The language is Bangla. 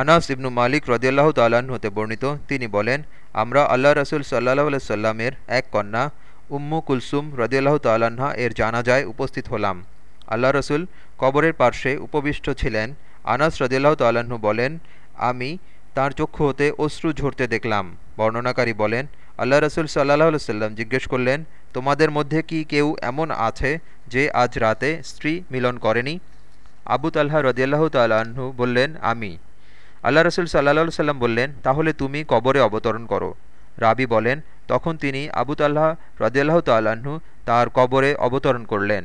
আনাস ইবনু মালিক রদিয়াল্লাহ তাল্লাহ্ন হতে বর্ণিত, তিনি বলেন, আমরা আল্লাহ রসুল সাল্লাহ সাল্লামের এক কন্যা, উম্মু কুলসুম রদিয়াল্লাহ তাল্লাহা এর জানাজায় উপস্থিত হলাম। আল্লাহ রসুল কবরের পার্শ্বে উপবিষ্ট ছিলেন। আনাস রদিয়াল্লাহ তাল্লাহ্ন বলেন, আমি তার চক্ষু হতে অশ্রু ঝরতে দেখলাম। বর্ণনাকারী বলেন, আল্লাহ রসুল সাল্লাহ সাল্লাম জিজ্ঞেস করলেন, তোমাদের মধ্যে কি কেউ এমন আছে যে আজ রাতে স্ত্রী মিলন করেনি? আবু তাল্লাহ রদিয়াল্লাহ তাল্লাহ্ন বললেন, আমি। আল্লাহ রসুল সাল্লাহ সাল্লাম বললেন, তাহলে তুমি কবরে অবতরণ করো। রাবি বলেন, তখন তিনি আবুতাল্লাহ রদিয়াল্লাহ তাল্লাহ্ন তার কবরে অবতরণ করলেন।